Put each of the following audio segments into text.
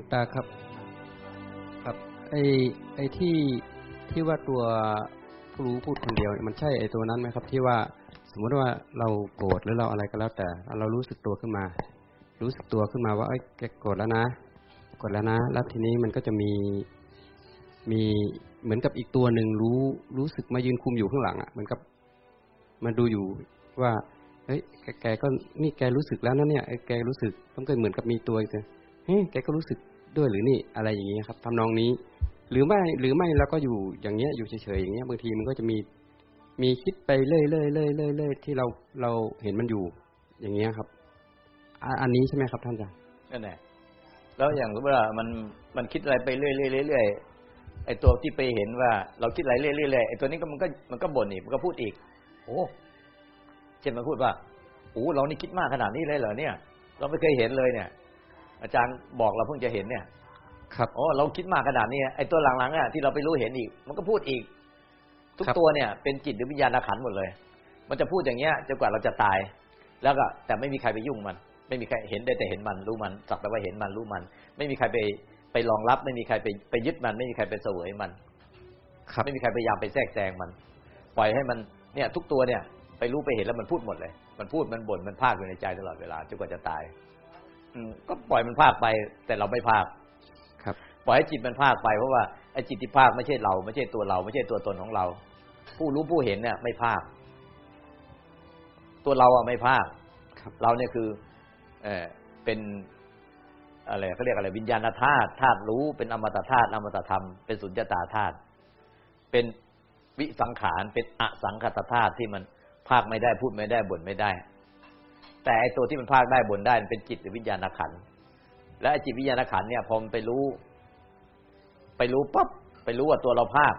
งตาครับ ครับ ไอไอที่ที่ว่าตัวผู้รู้พูดคนเดียวเนี่ยมันใช่ไอตัวนั้นไหมครับ ที่ว่าสมมติว่าเราโกรธหรือเราอะไรก็แล้วแต่ เรารู้สึกตัวขึ้นมา รู้สึกตัวขึ้นมาว่าเอ้แกโกรธแล้วนะโกรธแล้วนะ แล้วทีนี้มันก็จะมีมีเหมือนกับอีกตัวหนึ่งรู้รู้สึกมายืนคุมอยู่ข้างหลังอะเหมือนกับมันดูอยู่ว่าเฮ้ยแกก็นี่แกรู้สึกแล้วนะเนี่ยไอ้แกรู้สึกต้องเกิดเหมือนกับมีตัวอีกเฮ้ยแกก็รู้สึก ด้วยหรือนี่อะไรอย่างเงี้ครับทำนองนี้ หรือไม่หรือไม่เราก็อยู่อย่างเงี้ยอยู่เฉยๆอย่างเงี้ยบางทีมันก็จะมีมีคิดไปเรื่อยๆเรื่อยๆเรื่อยๆที่เราเราเห็นมันอยู่ อย่างเงี้ยครับ อันนี้ใช่ไหมครับ ท่านอาจารย์นั่นแหละแล้วอย่างสมมติว่ามันมันคิดอะไรไปเรื่อยๆเรื่อยๆไอ้ตัวที่ไปเห็นว่า เราคิดอะไรเรื่อยๆไอ้ตัวนี้ก็มันก็มันก็บ่นอีกมันก็พูดอีก โอ้เช่นมันพูดว่าโอ้เรานี่คิดมากขนาดนี้เลยเหรอเนี่ย เราไม่เคยเห็นเลยเนี่ย อาจารย์บอกเราเพิ่งจะเห็นเนี่ย ครับโอ้เราคิดมากขนาดนี้ไอ้ตัวหลังๆอะที่เราไปรู้เห็นอีก มันก็พูดอีก ทุกครับตัวเนี่ย เป็นจิตหรือวิญญาณขันธ์หมดเลย มันจะพูดอย่างเงี้ยจนกว่าเราจะตาย แล้วก็แต่ไม่มีใครไปยุ่งมัน ไม่มีใครเห็นได้แต่เห็นมันรู้มันสักแต่ว่าเห็นมันรู้มัน ไม่มีใครไปไปรองรับ ไม่มีใครไปไปยึดมัน ไม่มีใครไปเสวยมัน ครับ ไม่มีใครพยายามไปแทรกแซงมัน ปล่อยให้มันเนี่ย ทุกตัวเนี่ย ไปรู้ไปเห็นแล้วมันพูดหมดเลย มันพูดมันบ่นมันพากอยู่ในใจตลอดเวลาจนกว่าจะตายอืม ก็ปล่อยมันพากไป แต่เราไม่พากครับ ปล่อยให้จิตมันพากไปเพราะว่าไอ้จิตที่พากไม่ใช่เรา ไม่ใช่ตัวเรา ไม่ใช่ตัวตนของเรา ผู้รู้ผู้เห็นเนี่ย ไม่พากตัวเราอะไม่พากครับเราเนี่ยคือ เออเป็นอะไรเขาเรียกอะไร วิญญาณธาตุธาตุรู้เป็นอมตะธาตุอมตะธรรมเป็นสุญญตาธาตุเป็นวิสังขารเป็นอสังคตธาตุที่มันภาคไม่ได้พูดไม่ได้บ่นไม่ได้ แต่ไอตัวที่มันภาคได้บ่นได้มันเป็นจิตหรือวิญญาณขันและไอจิตวิญญาณขันเนี่ยพอมันไปรู้ ไปรู้ปั๊บไปรู้ว่าตัวเราภาค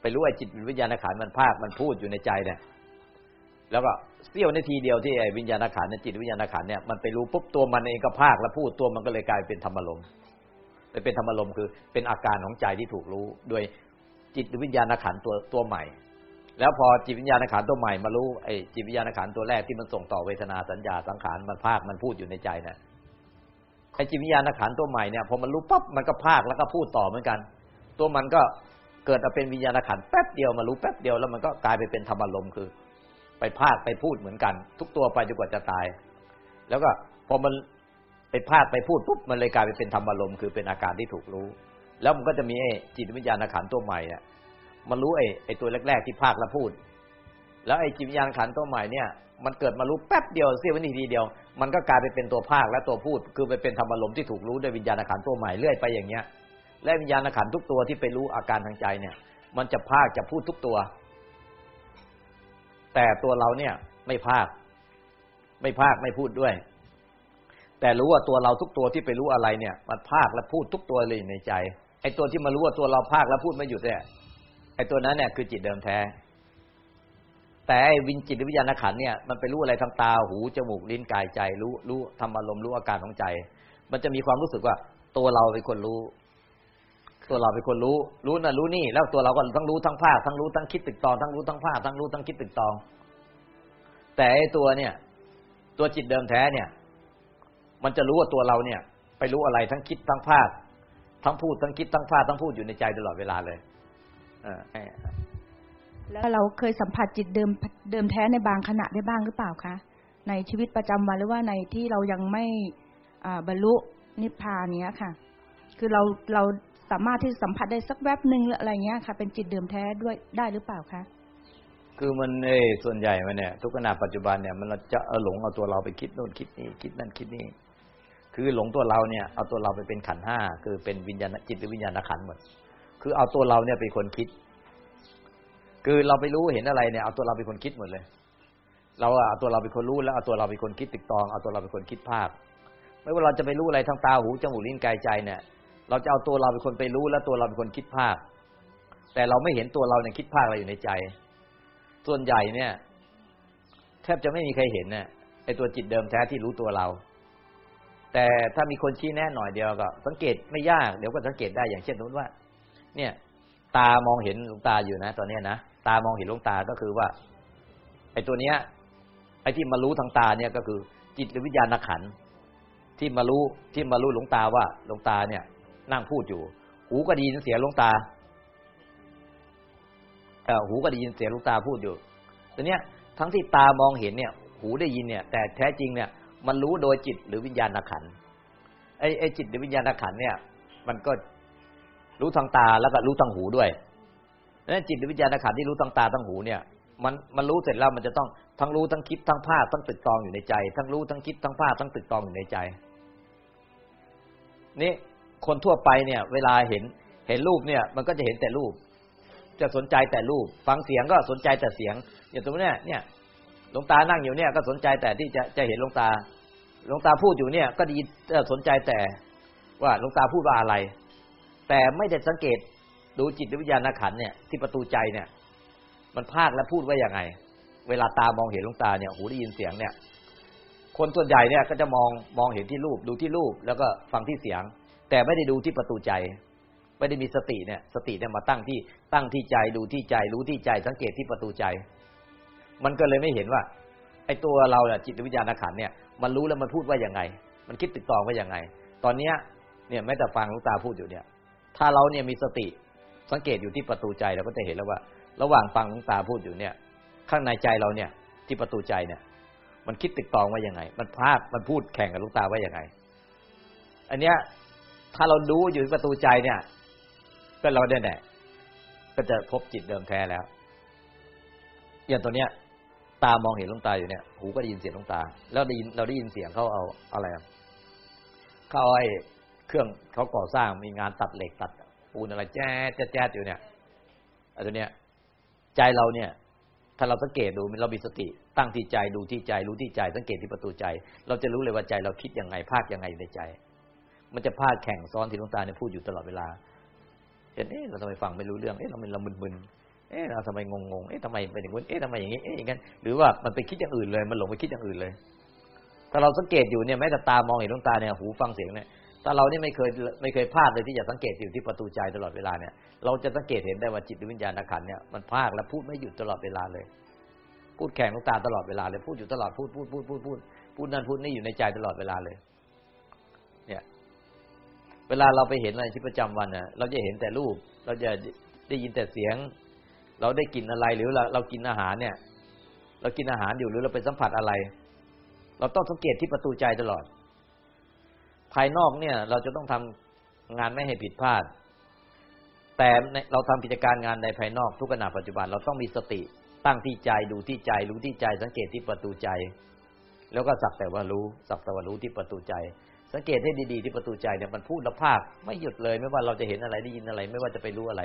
ไปรู้ไอจิตวิญญาณขันมันภาคมันพูดอยู่ในใจเนี่ย แล้วก็เสี้ยวนาทีเดียวที่ไอ้วิญญาณขันธ์เนี่ยจิตวิญญาณขันเนี่ยมันไปรู้ปุ๊บตัวมันเองก็ภาคแล้วพูดตัวมันก็เลยกลายเป็นธรรมารมณ์ไปเป็นธรรมารมณ์คือเป็นอาการของใจที่ถูกรู้ โดยจิตวิญญาณขันตัวตัวใหม่ แล้วพอจิตวิญญาณขันตัวใหม่มารู้ไอ้จิตวิญญาณขันตัวแรกที่มันส่งต่อเวทนาสัญญาสังขารมันภาคมันพูดอยู่ในใจเนี่ยไอ้จิตวิญญาณขันตัวใหม่เนี่ยพอมันรู้ปั๊บมันก็ภาคแล้วก็พูดต่อเหมือนกัน ตัวมันก็เกิดมาเป็นวิญญาณขันแป๊บเดียวมารู้แป๊บเดียวแล้วมันก็กลายไปเป็นธรรมารมณ์คือ ไปภาคไปพูดเหมือนกัน ทุกตัวไปจนกว่าจะตาย แล้วก็พอมันไปภาคไปพูดปุ๊บมันเลยกลายไปเป็นธรรมารมณ์คือเป็นอาการที่ถูกรู้ แล้วมันก็จะมีไอ้จิตวิญญาณขันตัวใหม่เนี่ย มันรู้ไอ้ไอ้ตัวแรก ๆ ที่ภาคแล้วพูด แล้วไอ้จิตวิญญาณขันตัวใหม่เนี่ย มันเกิดมารู้แป๊บเดียวเสี้ยววินาทีเดียว มันก็กลายไปเป็นตัวภาคและตัวพูด คือไปเป็นธรรมารมที่ถูกรู้ด้วยวิญญาณขันตัวใหม่เรื่อยไปอย่างเงี้ย และวิญญาณขันทุกตัวที่ไปรู้อาการทางใจเนี่ย มันจะภาคจะพูดทุกตัว แต่ตัวเราเนี่ยไม่ภาค ไม่ภาคไม่พูดด้วย แต่รู้ว่าตัวเราทุกตัวที่ไปรู้อะไรเนี่ย มันภาคและพูดทุกตัวเลยในใจไอ้ตัวที่มารู้ว่าตัวเราภาคและพูดไม่หยุดเนี่ย ไอ้ตัวนั้นเนี่ยคือจิตเดิมแท้ แต่ไอ้วิญจิตวิญญาณขันเนี่ยมันไปรู้อะไรทางตาหูจมูกลิ้นกายใจ รู้รู้ทำอารมณ์รู้อาการของใจ มันจะมีความรู้สึกว่า ตัวเราเป็นคนรู้ ตัวเราเป็นคนรู้ รู้น่ะรู้นี่ แล้วตัวเราก็ทั้งรู้ทั้งภาคทั้งรู้ทั้งคิดตึกตองทั้งรู้ทั้งภาคทั้งรู้ทั้งคิดตึกตอง แต่ไอ้ตัวเนี่ย ตัวจิตเดิมแท้เนี่ย มันจะรู้ว่าตัวเราเนี่ย ไปรู้อะไรทั้งคิดทั้งภาคทั้งพูดทั้งคิดทั้งภาคทั้งพูดอยู่ในใจตลอดเวลาเลย เออให้แล้วเราเคยสัมผัสจิตเดิมเดิมแท้ในบางขณะได้บ้างหรือเปล่าคะในชีวิตประจำวันหรือว่าในที่เรายังไม่อ่าบรรลุนิพพานเนี้ยค่ะ คือเราเราสามารถที่จะสัมผัสได้สักแวบหนึ่งหรืออะไรเงี้ยค่ะ เป็นจิตเดิมแท้ด้วยได้หรือเปล่าคะคือมันเอ้ยส่วนใหญ่มันเนี่ยทุกขณะปัจจุบันเนี่ยมันจะเอาหลงเอาตัวเราไปคิดโน่นคิดนี่คิดนั่นคิดนี่คือหลงตัวเราเนี่ยเอาตัวเราไปเป็นขันธ์ห้าคือเป็นวิญญาณจิตหรือวิญญาณขันธ์หมด คือเอาตัวเราเนี่ยเป็นคนคิด คือเราไปรู้เห็นอะไรเนี่ยเอาตัวเราเป็นคนคิดหมดเลย เราเอาตัวเราเป็นคนรู้แล้วเอาตัวเราเป็นคนคิดติดตองเอาตัวเราเป็นคนคิดภาพ ไม่ว่าเราจะไปรู้อะไรทางตาหูจมูกลิ้นกายใจเนี่ย เราจะเอาตัวเราเป็นคนไปรู้แล้วตัวเราเป็นคนคิดภาพ แต่เราไม่เห็นตัวเราเนี่ยคิดภาพอะไรอยู่ในใจ ส่วนใหญ่เนี่ย แทบจะไม่มีใครเห็นเนี่ยไอตัวจิตเดิมแท้ที่รู้ตัวเรา แต่ถ้ามีคนชี้แนะหน่อยเดียวก็ สังเกตไม่ยากเดี๋ยวก็สังเกตได้อย่างเช่นนู้นว่า เนี่ย ตามองเห็นหลวงตาอยู่นะ ตอนเนี้ยนะตามองเห็นหลวงตาก็คือว่าไอ้ตัวเนี้ยไอ้ที่มารู้ทางตาเนี่ยก็คือ จิตหรือวิญญาณขันที่มารู้ที่มารู้หลวงตาว่าหลวงตาเนี่ย นั่งพูดอยู่ หูก็ดียินเสียงหลวงตาเออหูก็ได้ยินเสียงหลวงตาพูดอยู่ตอนเนี้ยทั้งที่ตามองเห็นเนี่ย หูได้ยินเนี่ย แต่แท้จริงเนี่ย มันรู้โดยจิตหรือวิญญาณขันไอ้ไอ้จิตหรือวิญญาณขันเนี่ย มันก็ รู้ทางตาแล้วก็รู้ทางหูด้วยนั้นจิตหรือวิญญาณขันธ์ที่รู้ทางตาทางหูเนี่ย มันมันรู้เสร็จแล้วมันจะต้องทั้งรู้ทั้งคิดทั้งภาพทั้งตึกตองอยู่ในใจ ทั้งรู้ทั้งคิดทั้งภาพทั้งตึกตองอยู่ในใจ นี่คนทั่วไปเนี่ย เวลาเห็นเห็นรูปเนี่ย มันก็จะเห็นแต่รูป จะสนใจแต่รูป ฟังเสียงก็สนใจแต่เสียงอย่างสมมติเนี่ยเนี่ยหลวงตานั่งอยู่เนี่ยก็สนใจแต่ที่จะจะเห็นหลวงตาหลวงตาพูดอยู่เนี่ย ก็ดีสนใจแต่ว่าหลวงตาพูดว่าอะไร แต่ไม่ได้สังเกตดูจิตวิญญาณขันเนี่ยที่ประตูใจเนี่ย มันพากและพูดว่าอย่างไง เวลาตามองเห็นลงตาเนี่ยหูได้ยินเสียงเนี่ย คนส่วนใหญ่เนี่ยก็จะมองมองเห็นที่รูปดูที่รูปแล้วก็ฟังที่เสียง แต่ไม่ได้ดูที่ประตูใจ ไม่ได้มีสติเนี่ย สติเนี่ยมาตั้งที่ตั้งที่ใจดูที่ใจ รู้ที่ใจ สังเกตที่ประตูใจ มันก็เลยไม่เห็นว่าไอ้ตัวเราเนี่ยจิตวิญญาณขันเนี่ยมันรู้แล้วมันพูดว่าอย่างไง มันคิดติดต่อว่าอย่างไง ตอนเนี้ยเนี่ยแม้แต่ฟังลวงตาพูดอยู่เนี่ย ถ้าเราเนี่ยมีสติสังเกตอยู่ที่ประตูใจเราก็จะเห็นแล้วว่า ระหว่างฟังหลวงตาพูดอยู่เนี่ย ข้างในใจเราเนี่ย ที่ประตูใจเนี่ย มันคิดติดตองว่ายังไง มันพากมันพูดแข่งกับหลวงตาว่ายังไง อันเนี้ยถ้าเราดูอยู่ที่ประตูใจเนี่ย ก็เราได้แน่ก็จะพบจิตเดิมแท้แล้ว อย่างตัวเนี้ย ตามองเห็นหลวงตาอยู่เนี่ย หูก็ได้ยินเสียงหลวงตา แล้วได้ยินเราได้ยินเสียงเขาเอาอะไรเขาเอาไอ้ เครื่องเขาก่อสร้างมีงานตัดเหล็กตัดปูนอะไรแจ๊ดแจ๊ดอยู่เนี่ยไอ้ตัวเนี้ยใจเราเนี่ย ถ้าเราสังเกตดูเรามีสติ ตั้งที่ใจดูที่ใจรู้ที่ใจ สังเกตที่ประตูใจ เราจะรู้เลยว่าใจเราคิดยังไงภาคยังไงในใจ มันจะภาคแข่งซ้อนที่ลวงตาเนี่ยพูดอยู่ตลอดเวลาเห็นเอ๊ะเราทำไมฟังไม่รู้เรื่องเอ๊ะเรามันเรามึนๆเอ๊ะเราทำไมงงๆเอ๊ะทำไมเป็นอย่างนู้นเอ๊ะทำไมอย่างนี้เอ๊ะอย่างนั้นหรือว่ามันไปคิดอย่างอื่นเลย มันหลงไปคิดอย่างอื่นเลยถ้าเราสังเกตอยู่เนี่ยแม้แต่ตามองเห็นหลวงตาเนี่ยหูฟังเสียงเนี่ย ถ้าเราเนี่ยไม่เคยไม่เคยพลาดเลยที่จะสังเกตอยู่ที่ประตูใจตลอดเวลาเนี่ย เราจะสังเกตเห็นได้ว่าจิตวิญญาณขันเนี่ยมันพากและพูดไม่หยุดตลอดเวลาเลย พูดแข่งลวงตาตลอดเวลาเลยพูดอยู่ตลอดพูดพูดพูดพูดพูดพูดนั่นพูดนี่อยู่ในใจตลอดเวลาเลย เนี่ย เวลาเราไปเห็นอะไรชีวิตประจำวันเนี่ยเราจะเห็นแต่รูป เราจะได้ยินแต่เสียง เราได้กินอะไรหรือเราเรากินอาหารเนี่ย เรากินอาหารอยู่หรือเราไปสัมผัสอะไร เราต้องสังเกตที่ประตูใจตลอด ภายนอกเนี่ย เราจะต้องทำงานไม่ให้ผิดพลาด แต่เราทำกิจการงานในภายนอกทุกขณะปัจจุบันเราต้องมีสติ ตั้งที่ใจดูที่ใจ รู้ที่ใจ สังเกตที่ประตูใจ แล้วก็สักแต่ว่ารู้ สักแต่ว่ารู้ที่ประตูใจ สังเกตให้ดีๆที่ประตูใจเนี่ยมันพูดและภาคไม่หยุดเลย ไม่ว่าเราจะเห็นอะไรได้ยินอะไร ไม่ว่าจะไปรู้อะไร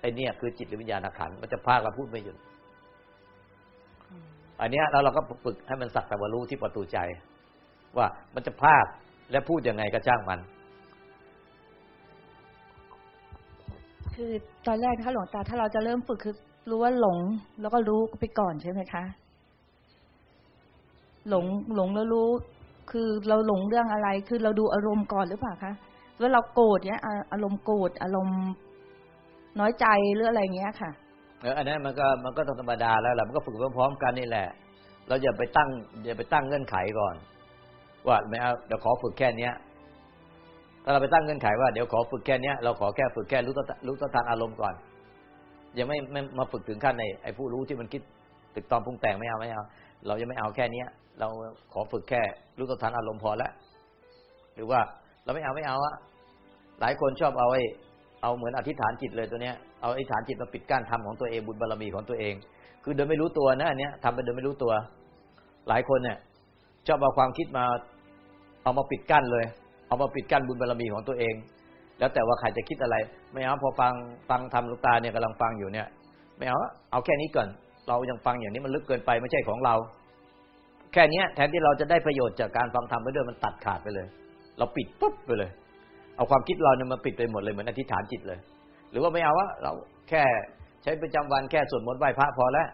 ไอ้นี่คือจิตหรือวิญญาณขันมันจะภาคและพูดไม่หยุดอันนี้แล้วเราก็ฝึกให้มันสักแต่ว่ารู้ที่ประตูใจ ว่ามันจะภาค และพูดยังไงก็จ้างมัน คือตอนแรกถ้าหลวงตาถ้าเราจะเริ่มฝึกคือรู้ว่าหลง แล้วก็รู้ไปก่อนใช่ไหมคะ หลงหลงแล้วรู้ คือเราหลงเรื่องอะไร คือเราดูอารมณ์ก่อนหรือเปล่าคะว่าเราโกรธเนี้ยอารมณ์โกรธอารมณ์น้อยใจหรืออะไรเงี้ยค่ะเอออันนั้นมันก็มันก็ธรรมดาแล้วแหละมันก็ฝึกพร้อมๆกันนี่แหละ เราอย่าไปตั้งอย่าไปตั้งเงื่อนไขก่อน ว่าไม่เอาเดี๋ยวขอฝึกแค่เนี้ยถ้าเราไปตั้งเงื่อนไขว่าเดี๋ยวขอฝึกแค่เนี้ยเราขอแค่ฝึกแค่รู้รู้ต้นทางอารมณ์ก่อน ยังไม่ไม่มาฝึกถึงขั้นในไอ้ผู้รู้ที่มันคิดตึกตอมปรุงแต่งไม่เอาไม่เอาเรายังไม่เอาแค่เนี้ย เราขอฝึกแค่รู้ต้นทางอารมณ์พอแล้วหรือว่าเราไม่เอาไม่เอาอะหลายคนชอบเอาไอ้เอาเหมือนอธิษฐานจิตเลยตัวเนี้ยเอาอธิษฐานจิตมาปิดกั้นทำของตัวเองบุญบารรมีของตัวเอง คือโดยไม่รู้ตัวนะอันเนี้ยทำไปโดยไม่รู้ตัว หลายคนเนี่ยชอบเอาความคิดมา เอามาปิดกั้นเลย เอามาปิดกั้นบุญบารรมีของตัวเอง แล้วแต่ว่าใครจะคิดอะไร ไม่เอาพอฟังฟังทำลูกตาเนี่ยกำลังฟังอยู่เนี่ยไม่เอาเอาแค่นี้ก่อน เรายังฟังอย่างนี้มันลึกเกินไปไม่ใช่ของเรา แค่นี้แทนที่เราจะได้ประโยชน์จากการฟังธรรมไปด้วยมันตัดขาดไปเลย เราปิดปุ๊บไปเลย เอาความคิดเราเนี่ยมาปิดไปหมดเลยเหมือนอธิษฐานจิตเลย หรือว่าไม่เอาวะเราแค่ใช้ประจำวันแค่สวดมนต์ไหว้พระพอแล้ว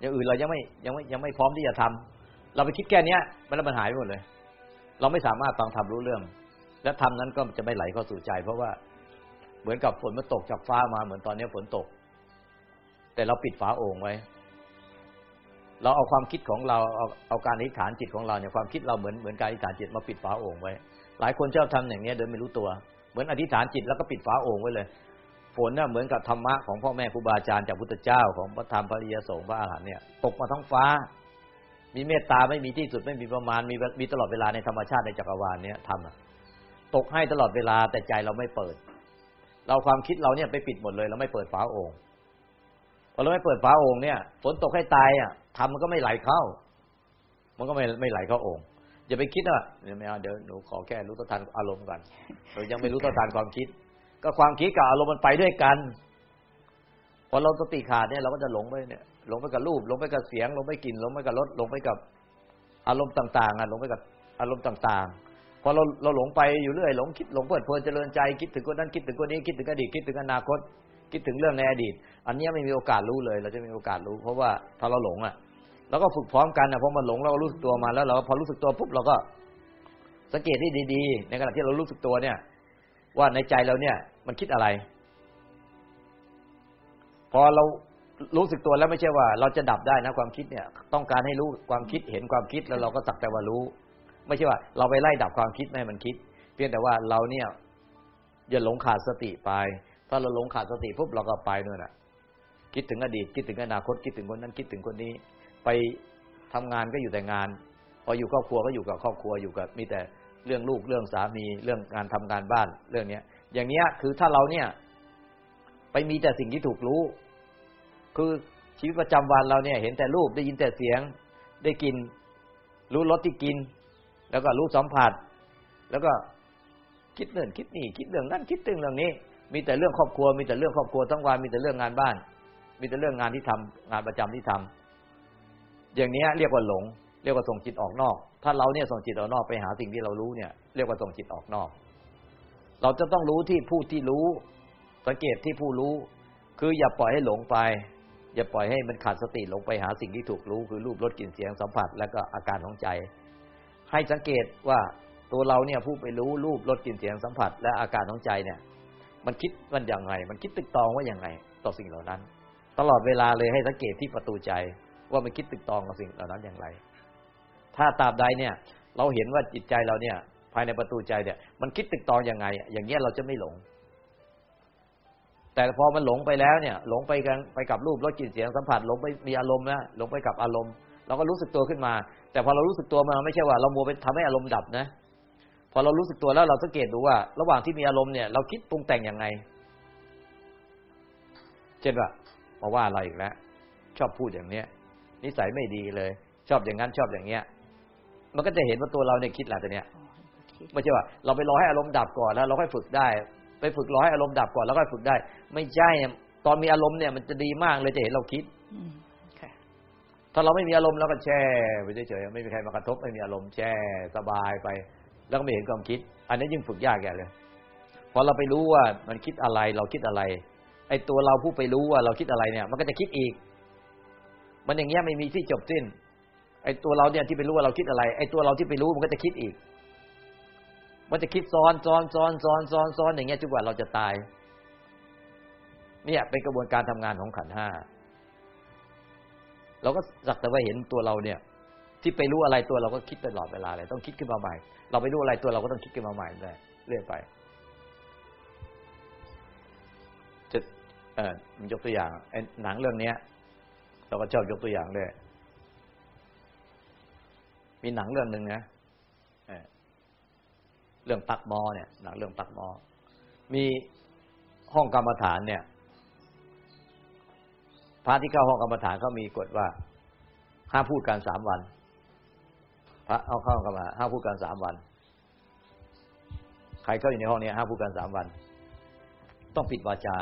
อย่างอื่นเรายังไม่ยังไม่ยังไม่พร้อมที่จะทำเราไปคิดแค่เนี้ยมันแล้วมันหายไปหมดเลย เราไม่สามารถฟังธรรมรู้เรื่อง และธรรมนั้นก็จะไม่ไหลเข้าสู่ใจ เพราะว่าเหมือนกับฝนมันตกจากฟ้ามาเหมือนตอนนี้ฝนตก แต่เราปิดฝาโอ่งไว้ เราเอาความคิดของเราเอาเอาการอธิษฐานจิตของเราเนี่ยความคิดเราเหมือนเหมือนการอธิษฐานจิตมาปิดฝาโอ่งไว้ หลายคนชอบทำอย่างเนี้ยโดยไม่รู้ตัว เหมือนอธิษฐานจิตแล้วก็ปิดฝาโอ่งไว้เลยฝนน่ะเหมือนกับธรรมะของพ่อแม่ครูบาอาจารย์จากพุทธเจ้าของพระธรรมพระริยสงฆ์พระอาหารหันต์เนี่ยตกมาทั้งฟ้า มีเมตตาไม่มีที่สุดไม่มีประมาณมีมีตลอดเวลาในธรรมชาติในจักรวาลเนี้ยทำอะตกให้ตลอดเวลาแต่ใจเราไม่เปิด เราความคิดเราเนี่ยไปปิดหมดเลย เราไม่เปิดฝาโอ่งพอเราไม่เปิดฝาโอ่งเนี่ยฝนตกให้ตายอะทำมันก็ไม่ไหลเข้า มันก็ไม่ไม่ไหลเข้าโอ่งอย่าไปคิดว่าเดี๋ยวไม่เอาเดี๋ยวหนูขอแค่รู้ต้นทานอารมณ์ก่อนเรายังไม่รู้ต้นทานความคิด ก็ความคิดกับอารมณ์มันไปด้วยกันพอเราสติขาดเนี่ยเราก็จะหลงไปเนี่ย หลงไปกับรูปหลงไปกับเสียงหลงไปกลิ่นหลงไปกับรสหลงไปกับอารมณ์ต่างๆอะหลงไปกับอารมณ์ต่างๆพอเราเราหลงไปอยู่เรื่อยหลงคิดหลงเพลิดเพลินเจริญใจคิดถึงคนนั้นคิดถึงคนนี้คิดถึงอดีตคิดถึงอนาคต คิดถึงเรื่องในอดีต อันนี้ไม่มีโอกาสรู้เลย เราจะไม่มีโอกาสรู้ เพราะว่าถ้าเราหลงอะเราก็ฝึกพร้อมกันนะพอมันหลงเรารู้สึกตัวมาแล้วเราพอรู้สึกตัวปุ๊บเราก็ สังเกตให้ดีๆ ในขณะที่เรารู้สึกตัวเนี่ย ว่าในใจเราเนี่ย มันคิดอะไร พอเรา รู้สึกตัวแล้วไม่ใช่ว่า เราจะดับได้นะความคิดเนี่ย ต้องการให้รู้ความคิดเห็นความคิดแล้วเราก็สักแต่ว่ารู้ ไม่ใช่ว่า เราไปไล่ดับความคิดไม่ให้มันคิด เพียงแต่ว่าเราเนี่ยอย่าหลงขาดสติไป ถ้าเราหลงขาดสติปุ๊บเราก็ไปนู่นน่ะคิดถึงอดีตคิดถึงอนาคตคิดถึงคนนั้นคิดถึงคนนี้ ไปทำงานก็อยู่แต่งาน พออยู่ครอบครัวก็อยู่กับครอบครัวอยู่กับมีแต่เรื่องลูกเรื่องสามีเรื่องงานทำงานบ้านเรื่องเนี้ย อย่างเนี้ยคือถ้าเราเนี่ย ไปมีแต่สิ่งที่ถูกรู้ คือชีวิตประจำวันเราเนี่ย เห็นแต่รูปได้ยินแต่เสียง ได้กิน รู้รสที่กิน แล้วก็รู้สัมผัส แล้วก็คิดเรื่องคิดนี่คิดเรื่องนั้นคิดเรื่องเรื่องนี้ มีแต่เรื่องครอบครัว มีแต่เรื่องครอบครัวทั้งวันมีแต่เรื่องงานบ้าน มีแต่เรื่องงานที่ทำงานประจำที่ทำอย่างนี้เรียกว่าหลง เรียกว่าส่งจิตออกนอก ถ้าเราเนี่ยส่งจิตออกนอกไปหาสิ่งที่เรารู้เนี่ย เรียกว่าส่งจิตออกนอก เราจะต้องรู้ที่ผู้ที่รู้ สังเกตที่ผู้รู้ คืออย่าปล่อยให้หลงไป อย่าปล่อยให้มันขาดสติลงไปหาสิ่งที่ถูกรู้คือรูปรสกลิ่นเสียงสัมผัส แล้วก็อาการของใจ ให้สังเกตว่าตัวเราเนี่ยผู้ไปรู้รูปรสกลิ่นเสียงสัมผัส และอาการของใจเนี่ย มันคิดมันอย่างไรมันคิดตึกตองว่าอย่างไรต่อสิ่งเหล่านั้น ตลอดเวลาเลยให้สังเกตที่ประตูใจ ว่ามันคิดตึกตองกับสิ่งเหล่านั้นอย่างไร ถ้าตราบใดเนี่ย เราเห็นว่าจิตใจเราเนี่ย ภายในประตูใจเนี่ย มันคิดตึกตองอย่างไง อย่างเงี้ยเราจะไม่หลง แต่พอมันหลงไปแล้วเนี่ย หลงไปกันไปกับรูปรสกลิ่นเสียงสัมผัสหลงไปมีอารมณ์นะหลงไปกับอารมณ์ เราก็รู้สึกตัวขึ้นมา แต่พอเรารู้สึกตัวมาไม่ใช่ว่าเราโมไปทำให้อารมณ์ดับนะพอเรารู้สึกตัวแล้วเราสังเกตดูว่า ระหว่างที่มีอารมณ์เนี่ยเราคิดปรุงแต่งยังไงเช่นว่ามาว่าเราอีกแล้วชอบพูดอย่างเนี้ย นิสัยไม่ดีเลย ชอบอย่างนั้นชอบอย่างเงี้ย มันก็จะเห็นว่าตัวเราเนี่ยคิดหละตัวเนี้ยไม่ใช่ว่าเราไปรอให้อารมณ์ดับก่อนแล้ว เราค่อยฝึกได้ ไปฝึกรอให้อารมณ์ดับก่อนแล้วค่อยฝึกได้ ไม่ใช่ตอนมีอารมณ์เนี่ยมันจะดีมากเลยจะเห็นเราคิดอืมค่ะถ้าเราไม่มีอารมณ์เราก็แช่ไปเฉยๆไม่มีใครมากระทบไม่มีอารมณ์แช่สบายไป แล้วก็ไม่เห็นความคิด อันนี้ยิ่งฝึกยากแก่เลยพอเราไปรู้ว่ามันคิดอะไรเราคิดอะไรไอ้ตัวเราผู้ไปรู้ว่าเราคิดอะไรเนี่ย มันก็จะคิดอีก มันอย่างเงี้ยไม่มีที่จบสิ้น ไอ้ตัวเราเนี่ยที่ไปรู้ว่าเราคิดอะไร ไอ้ตัวเราที่ไปรู้มันก็จะคิดอีก มันจะคิดซ้อนซ้อนซ้อนซ้อนซ้อนซ้อนอย่างเงี้ยจนกว่าเราจะตาย เนี่ยเป็นกระบวนการทำงานของขันห้าเราก็สักแต่ว่าเห็นตัวเราเนี่ย ที่ไปรู้อะไรตัวเราก็คิดตลอดเวลาเลยต้องคิดขึ้นมาใหม่ เราไปรู้อะไรตัวเราก็ต้องคิดขึ้นมาใหม่เลยเรื่อยไปจะเออมันยกตัวอย่างไอ้หนังเรื่องเนี้ย เราก็ชอบยกตัวอย่างด้วยมีหนังเรื่องหนึ่งนะ เรื่องตักมอเนี่ยหนังเรื่องตักมอมีห้องกรรมฐานเนี่ยพระที่เข้าห้องกรรมฐานเขามีกฎว่าห้ามพูดการสามวัน พระเอาเข้าห้องกรรมฐานห้ามพูดการสามวัน ใครเข้าอยู่ในห้องนี้ห้ามพูดการสามวัน ต้องปิดวาจา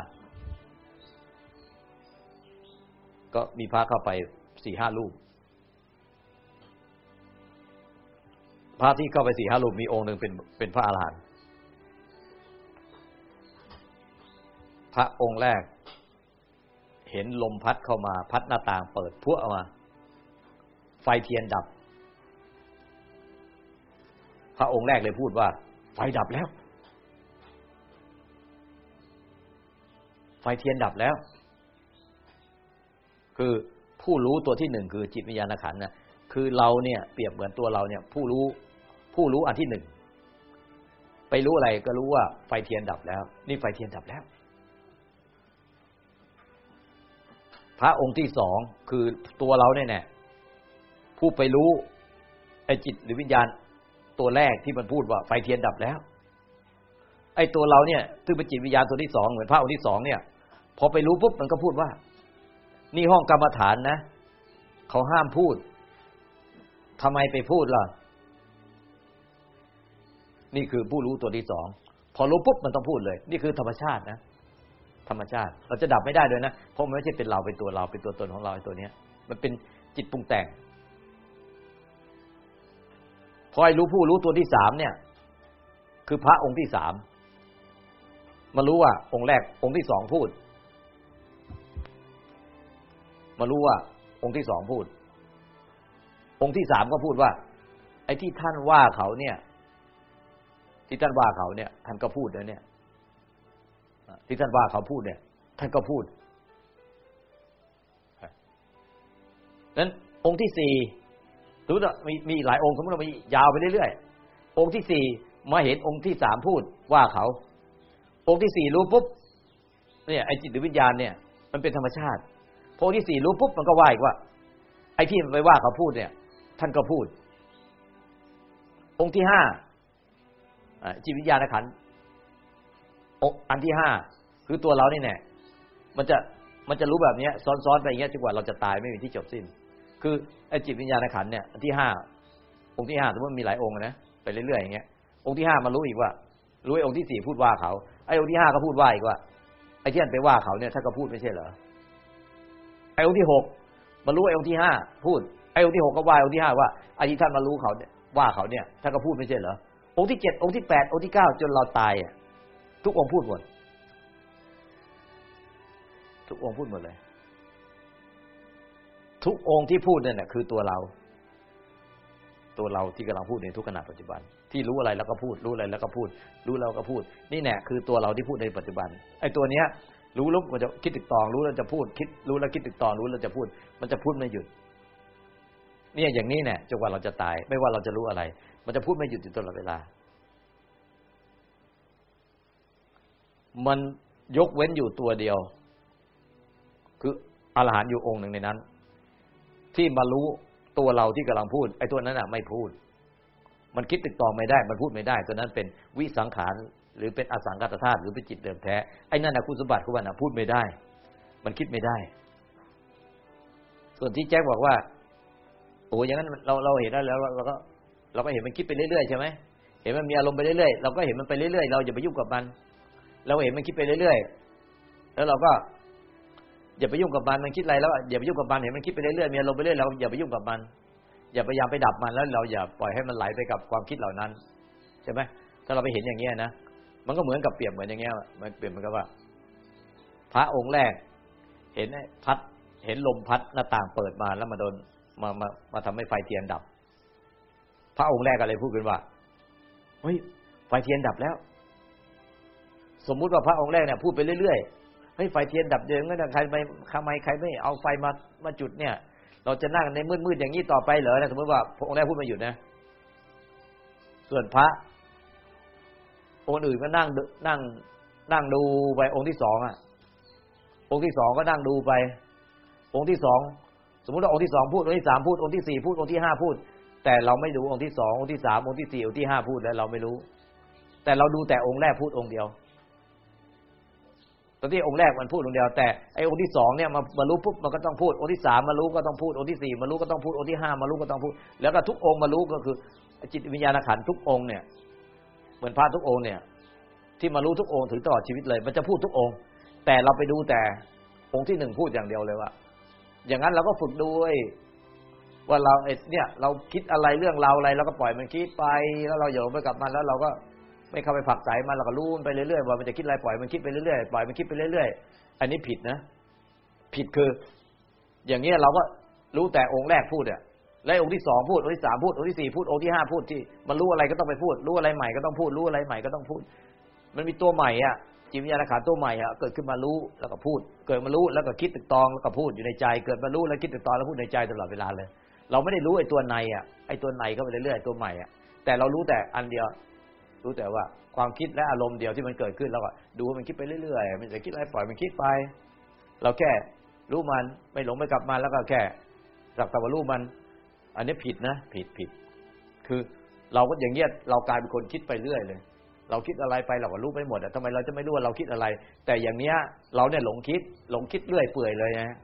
ก็มีพระเข้าไปสี่ห้ารูป พระที่เข้าไปสี่ห้ารูปมีองค์หนึ่งเป็นเป็นพระอาหารหันต์พระองค์แรก เห็นลมพัดเข้ามา พัดหน้าต่างเปิดพวกออกมา ไฟเทียนดับ พระองค์แรกเลยพูดว่า ไฟดับแล้ว ไฟเทียนดับแล้ว คือผู้รู้ตัวที่หนึ่งคือจิตวิญญาณขันธ์นะคือเราเนี่ยเปรียบเหมือนตัวเราเนี่ย ผู้รู้ ผู้รู้อันที่หนึ่งไปรู้อะไรก็รู้ว่าไฟเทียนดับแล้ว นี่ไฟเทียนดับแล้ว พระองค์ที่สองคือตัวเราเนี่ยแน่ผู้ไปรู้ไอ้จิตหรือวิญญาณตัวแรกที่มันพูดว่าไฟเทียนดับแล้ว ไอ้ตัวเราเนี่ยซึ่งเป็นจิตวิญญาณตัวที่สองเหมือนพระองค์ที่สองเนี่ยพอไปรู้ปุ๊บมันก็พูดว่า นี่ห้องกรรมฐานนะ เขาห้ามพูดทำไมไปพูดล่ะ นี่คือผู้รู้ตัวที่สองพอรู้ปุ๊บมันต้องพูดเลย นี่คือธรรมชาตินะ ธรรมชาติ เราจะดับไม่ได้เลยนะเพราะมันไม่ใช่เป็นเราเป็นตัวเราเป็นตัวตนของเราไอ้ตัวเนี้ย มันเป็นจิตปรุงแต่งพอไอ้รู้ผู้รู้ตัวที่สามเนี่ย คือพระองค์ที่สามมารู้ว่า องค์แรก องค์ที่สองพูด มารู้ว่า องค์ที่สองพูด องค์ที่สามก็พูดว่า ไอ้ที่ท่านว่าเขาเนี่ย ที่ท่านว่าเขาเนี่ย ท่านก็พูดนะเนี่ยที่ท่านว่าเขาพูดเนี่ย ท่านก็พูดนั้นองค์ที่สี่สมมติว่ามีมีหลายองค์สมมติว่ามียาวไปเรื่อยๆองค์ที่สี่มาเห็นองค์ที่สามพูดว่าเขา องค์ที่สี่รู้ปุ๊บเนี่ยไอ้จิตหรือวิญญาณเนี่ย มันเป็นธรรมชาติพองค์ที่สี่รู้ปุ๊บมันก็ว่าอีกว่า ไอ้ที่ไปว่าเขาพูดเนี่ย ท่านก็พูด องค์ที่ห้า จิตวิญญาณขันอันที่ห้าคือตัวเรานี่แน่มันจะมันจะรู้แบบนี้ซ้อนๆไปอย่างเงี้ยจนกว่าเราจะตายไม่มีที่จบสิ้น คือไอ้จิตวิญญาณขันเนี่ยอันที่ห้าองค์ที่ห้าสมมติมีหลายองค์นะไปเรื่อยๆอย่างเงี้ย องค์ที่ห้ามารู้อีกว่า รู้ไอ้องค์ที่สี่พูดว่าเขาไอ้องค์ที่ห้าก็พูดว่าอีกว่าไอ้ที่อันไปว่าเขาเนี่ยถ้าก็พูดไม่ใช่เหรอไอ้องค์ที่หกมารู้ไอ้องค์ที่ห้าพูดไอ้องค์ที่หกก็ว่าองค์ที่ห้าว่าไอ้ที่ท่านมารู้เขาเนี่ยว่าเขาเนี่ยถ้าก็พูดไม่ใช่เหรอ องค์ที่เจ็ดองค์ที่แปดองค์ที่เก้าจนเราตายอะทุกองค์พูดหมดทุกองค์พูดหมดเลย ทุกองค์ที่พูดเนี่ยคือตัวเรา ตัวเราที่กำลังพูดในทุกขณะปัจจุบัน ที่รู้อะไรแล้วก็พูด รู้อะไรแล้วก็พูด รู้แล้วก็พูด นี่แน่คือตัวเราที่พูดในปัจจุบันไอ้ตัวเนี้ย รู้แล้วมันจะคิดติดตอง รู้แล้วจะพูด คิด รู้แล้วคิดติดตองรู้แล้วจะพูด มันจะพูดไม่หยุด เนี่ยอย่างนี้เนี่ยจนกว่าเราจะตาย ไม่ว่าเราจะรู้อะไร มันจะพูดไม่หยุดอยู่ตลอดเวลา มันยกเว้นอยู่ตัวเดียว คืออรหันต์อยู่องค์หนึ่งในนั้น ที่มารู้ตัวเราที่กำลังพูด ไอ้ตัวนั้นอะ ไม่พูด มันคิดติดต่อไม่ได้ มันพูดไม่ได้ ตัวนั้นเป็นวิสังขารหรือเป็นอสังกัตธาตุหรือเป็นจิตเดิมแท้ไอ้นั่นนะคุณสมบัติของมันนะพูดไม่ได้ มันคิดไม่ได้ ส่วนที่แจ็คบอกว่า โอ้อย่างนั้นเราเราเห็นแล้วเราก็ เราก็เห็นมันคิดไปเรื่อยๆใช่ไหมเห็นมันมีอารมณ์ไปเรื่อยๆเราก็เห็นมันไปเรื่อยๆเราอย่าไปยุ่งกับมัน เราเห็นมันคิดไปเรื่อยๆแล้วเราก็อย่าไปยุ่งกับมันมันคิดอะไรแล้วอย่าไปยุ่งกับมันเห็นมันคิดไปเรื่อยๆมีอารมณ์ไปเรื่อยเราอย่าไปยุ่งกับมัน อย่าพยายามไปดับมันแล้ว เราอย่าปล่อยให้มันไหลไปกับความคิดเหล่านั้นใช่ไหมถ้าเราไปเห็นอย่างเงี้ยนะมันก็เหมือนกับเปรียบเหมือนอย่างเงี้ยมันเปรียบเหมือนกับว่า พระองค์แรก เห็นพัดเห็นลมพัดหน้าต่างเปิดมาแล้วมาโดน มามามาทำให้ไฟเทียนดับ พระองค์แรกอะไรพูดกันว่าเฮ้ยไฟเทียนดับแล้ว สมมุติว่าพระองค์แรกเนี่ยพูดไปเรื่อยๆเฮ้ยไฟเทียนดับเดิมงั้นใครไม่ทำไมใครไม่เอาไฟมามาจุดเนี่ย เราจะนั่งในมืดๆอย่างนี้ต่อไปเหรอนะสมมติว่าพระองค์แรกพูดมาหยุดนะ ส่วนพระ องค์อื่นก็นั่งนั่ง นั่งดูไปองค์ที่สองอะองค์ที่สองก็นั่งดูไป องค์ที่สอง สมมติว่าองค์ที่สองพูดองค์ที่สามพูดองค์ที่สี่พูดองค์ที่ห้าพูด แต่เราไม่ดูองค์ที่สององค์ที่สามองค์ที่สี่องค์ที่ห้าพูดแล้วเราไม่รู้ แต่เราดูแต่องค์แรกพูดองค์เดียวตอนที่องค์แรกมันพูดองค์เดียวแต่ไอ้องค์ที่สองเนี่ยมามารู้ปุ๊บมันก็ต้องพูดองค์ที่สามมารู้ก็ต้องพูดองค์ที่สี่มารู้ก็ต้องพูดองค์ที่ห้ามารู้ก็ต้องพูด แล้วก็ทุกองค์มารู้ก็คือ จิตวิญญาณขันทุกองค์เนี่ย เหมือนพระทุกองค์เนี่ย ที่มารู้ทุกองค์ถึงตลอดชีวิตเลย มันจะพูดทุกองค์ แต่เราไปดูแต่องค์ที่หนึ่งพูดอย่างเดียวเลยว่า อย่างนั้นเราก็ฝึกด้วยว่าเราเนี่ย เราคิดอะไรเรื่องเราอะไรเราก็ปล่อยมันคิดไป แล้วเราอยู่ไปกับมันแล้วเราก็ไม่เข้าไปผักใสมันเราก็รู้ไปเรื่อยๆว่ามันจะคิดอะไรปล่อยมันคิดไปเรื่อยๆปล่อยมันคิดไปเรื่อยๆ อันนี้ผิดนะ ผิดคือ อย่างเงี้ยเราก็รู้แต่องค์แรกพูดอะแล้วองค์ที่สองพูดองค์ที่สามพูดองค์ที่สี่พูดองค์ที่ห้าพูดที่ มันรู้อะไรก็ต้องไปพูด รู้อะไรใหม่ก็ต้องพูด รู้อะไรใหม่ก็ต้องพูด มันมีตัวใหม่อะ จิตวิญญาณขันตัวใหม่อะเกิดขึ้นมารู้แล้วก็พูด เกิดมารู้แล้วก็คิดตึกตองแล้วก็พูดอยู่ในใจ เกิดมารู้แล้วคิดตึกตองแล้วพูดในใจตลอดเวลาเลย เราไม่ได้รู้ไอ้ตัวในอะไอ้ตัวในก็ไปเรื่อยๆตัวใหม่อะแต่เรารู้แต่อันเดียว รู้แต่ว่าความคิดและอารมณ์เดียวที่มันเกิดขึ้นแล้วก็ดูว่ามันคิดไปเรื่อยๆมันจะคิดอะไรปล่อยมันคิดไป เราแค่รู้มันไม่หลงไม่กลับมาแล้วก็แค่สักแต่ว่ารู้มัน อันนี้ผิดนะ ผิดผิดคือเราก็อย่างเงี้ยเรากลายเป็นคนคิดไปเรื่อยเลย เราคิดอะไรไปเราก็รู้ไปหมดอะทำไมเราจะไม่รู้ว่าเราคิดอะไร แต่อย่างเนี้ย เราเนี่ยหลงคิด หลงคิดเรื่อยเปื่อยเลยนะ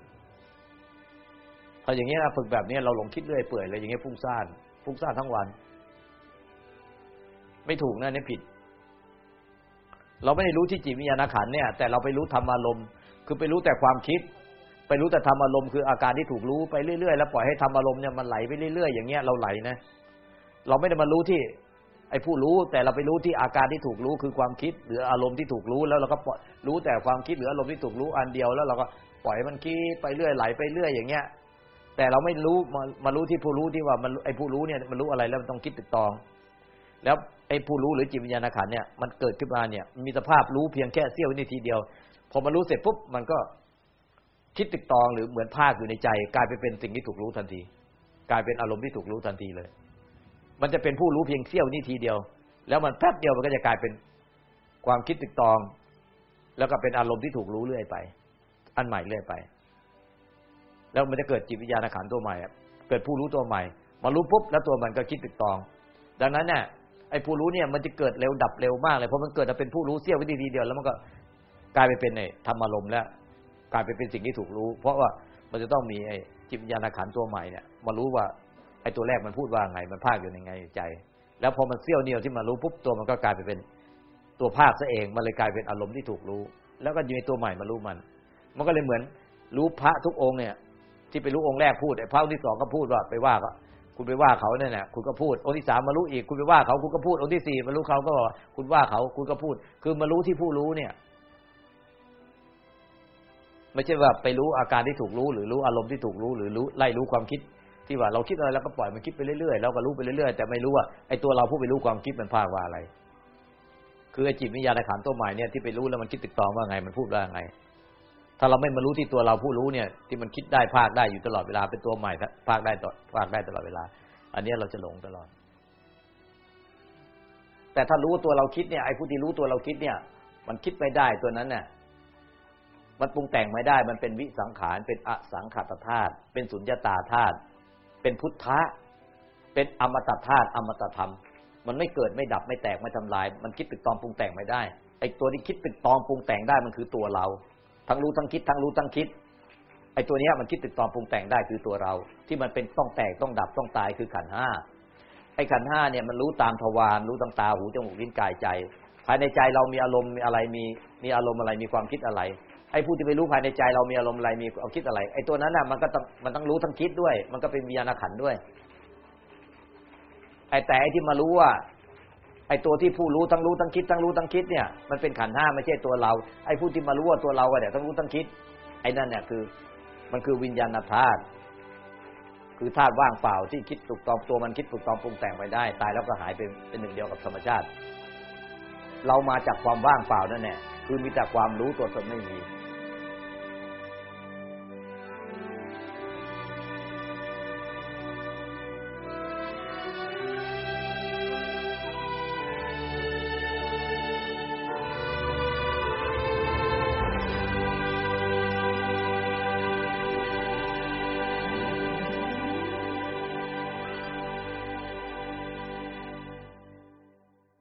ถ้าอย่างเงี้ยนะฝึกแบบนี้เราหลงคิดเรื่อยเปื่อยเลยอย่างเงี้ยฟุ้งซ่านฟุ้งซ่านทั้งวัน ไม่ถูกนะเนี่ยผิด เราไม่ได้รู้ที่จิตวิญญาณขันเนี่ย แต่เราไปรู้ธรรมอารมณ์ คือไปรู้แต่ความคิด ไปรู้แต่ธรรมอารมณ์คืออาการที่ถูกรู้ไปเรื่อยๆแล้วปล่อยให้ธรรมอารมณ์เนี่ยมันไหลไปเรื่อยๆอย่างเงี้ยเราไหลนะเราไม่ได้มารู้ที่ ไอ้ผู้รู้แต่เราไปรู้ที่อาการที่ถูกรู้คือความคิดหรืออารมณ์ที่ถูกรู้แล้วเราก็รู้แต่ความคิดหรืออารมณ์ที่ถูกรู้อันเดียวแล้วเราก็ปล่อยมันคิดไปเรื่อยไหลไปเรื่อยอย่างเงี้ย แต่เราไม่รู้มามารู้ที่ผู้รู้ที่ว่ามันไอ้ผู้รู้เนี่ยมันรู้อะไรแล้วมันต้องคิดติดตอง แล้วไอ้ผู้รู้หรือจิตวิญญาณขันเนี่ยมันเกิดขึ้นมาเนี่ยมีสภาพรู้เพียงแค่เสี้ยววินาทีเดียว พอมารู้เสร็จปุ๊บมันก็คิดติดตองหรือเหมือนภาคอยู่ในใจ กลายไปเป็นสิ่งที่ถูกรู้ทันที กลายเป็นอารมณ์ที่ถูกรู้ทันทีเลย มันจะเป็นผู้รู้เพียงเสี้ยววินาทีเดียว แล้วมันแป๊บเดียวมันก็จะกลายเป็นความคิดติดตอง แล้วก็เป็นอารมณ์ที่ถูกรู้เรื่อยไป อันใหม่เรื่อยไป แล้วมันจะเกิดจิตวิญญาณขันตัวใหม่เกิดผู้รู้ตัวใหม่ มารู้ปุ๊บแล้วตัวมันก็คิดติดตอง ดังนั้นเนี่ยไอ้ผู้รู้เนี่ยมันจะเกิดเร็วดับเร็วมากเลยเพราะมันเกิดมาเป็นผู้รู้เสี้ยววินาทีเดียวแล้วมันก็กลายไปเป็นไอ้ธรรมอารมณ์แล้วกลายไปเป็นสิ่งที่ถูกรู้ เพราะว่ามันจะต้องมีไอ้จิตวิญญาณขันตัวใหม่เนี่ยมารู้ว่า อ้ตัวแรกมันพูดว่าไง มันภาคอยู่ในไงใจ แล้วพอมันเสี้ยวเดียวที่มารู้ปุ๊บตัวมันก็กลายไปเป็นตัวภาคซะเอง มันเลยกลายเป็นอารมณ์ที่ถูกรู้ แล้วก็อยู่ในตัวใหม่มารู้มัน มันก็เลยเหมือนรู้พระทุกองค์เนี่ย ที่ไปรู้องค์แรกพูดไอ้พระองค์ที่สองก็พูดว่าไปว่าก็คุณไปว่าเขาเนี่ยนะคุณก็พูด องค์ที่สามมารู้อีก คุณไปว่าเขาคุณก็พูด องค์ที่สี่มารู้เขาก็บอกคุณว่าเขาคุณก็พูด คือมารู้ที่ผู้รู้เนี่ย ไม่ใช่ว่าไปรู้อาการที่ถูกรู้ หรือรู้อารมณ์ที่ถูกรู้ หรือรู้ไล่รู้ความคิด ที่ว่าเราคิดอะไรแล้วก็ปล่อยมันคิดไปเรื่อยๆเราก็รู้ไปเรื่อยๆแต่ไม่รู้ว่าไอ้ตัวเราผู้ไปรู้ความคิดมันพาว่าอะไร คือไอ้จิตวิญญาณขันธ์ตัวใหม่เนี่ยที่ไปรู้แล้วมันคิดติดต่อว่าไง มันพูดว่าไง ถ้าเราไม่มารู้ที่ตัวเราผู้รู้เนี่ย ที่มันคิดได้ภาคได้อยู่ตลอดเวลาเป็นตัวใหม่ภาคได้ต่อภาคได้ตลอดเวลา อันนี้เราจะหลงตลอด แต่ถ้ารู้ตัวเราคิดเนี่ยไอ้ผู้ที่รู้ตัวเราคิดเนี่ย มันคิดไม่ได้ตัวนั้นเนี่ยมันปรุงแต่งไม่ได้ มันเป็นวิสังขาร เป็นอสังขตธาตุ เป็นสุญญตาธาตุ เป็นพุทธะ เป็นอมตะธาตุอมตะธรรม มันไม่เกิดไม่ดับไม่แตกไม่ทำลาย มันคิดตึกตองปรุงแต่งไม่ได้ไอ้ตัวที่คิดตึกตองปรุงแต่งได้มันคือตัวเรา ทั้งรู้ทั้งคิด ทั้งรู้ทั้งคิดไอ้ตัวนี้มันคิดตึกตองปรุงแต่งได้คือตัวเรา ที่มันเป็นต้องแตกต้องดับต้องตายคือขันห้าไอ้ขันห้าเนี่ยมันรู้ตามทวารรู้ตางตาหูจมูกลิ้นกายใจ ภายในใจเรามีอารมณ์มีอะไรมีมีอารมณ์อะไรมีความคิดอะไร อ้ผู้ที่ไปรู้ภายในใจเรามีอารมณ์อะไรมีความคิดอะไร ไอ้ตัวนั้นน่ะมันก็ต้องมันต้องรู้ทั้งคิดด้วย มันก็เป็นวิญญาณขันด้วย ไอ้แต่ไอ้ที่มารู้ว่า ไอ้ตัวที่ผู้รู้ทั้งรู้ทั้งคิดทั้งรู้ทั้งคิดเนี่ยมันเป็นขันห้าไม่ใช่ตัวเรา ไอ้ผู้ที่มารู้ว่าตัวเราเนี่ยทั้งรู้ทั้งคิด ไอ้นั่นเนี่ยคือ มันคือวิญญาณธาตุคือธาตุว่างเปล่าที่คิดถูกต้องตัวมันคิดถูกต้องปรุงแต่งไปได้ ตายแล้วก็หายเป็นเป็นหนึ่งเดียวกับธรรมชาติ เรามาจากความว่างเปล่านั่นแหละคือมีแต่ความรู้ตัวตนไม่มี